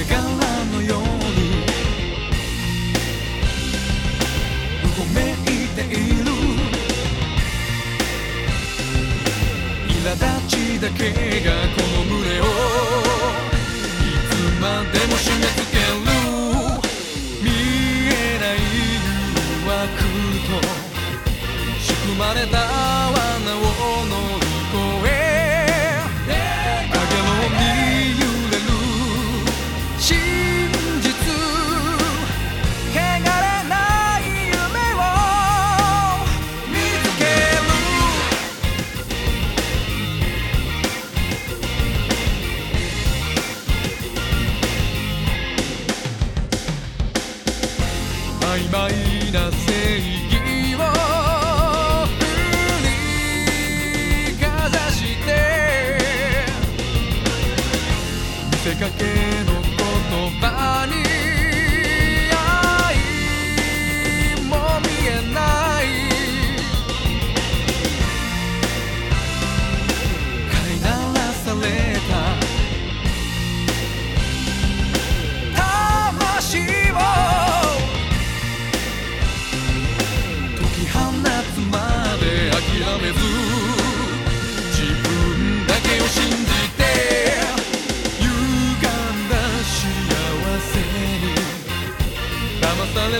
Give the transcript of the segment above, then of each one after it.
のようにうごめいている苛立ちだけがこの胸をいつまでも締め付ける見えない誘惑と仕組まれた。曖昧な正義。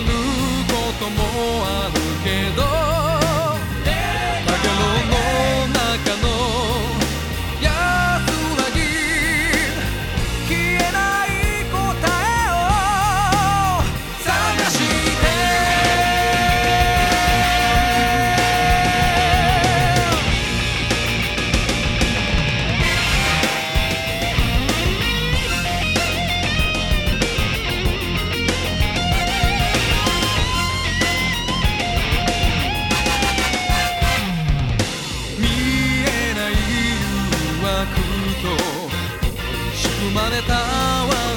こともあるけど。だけどまれた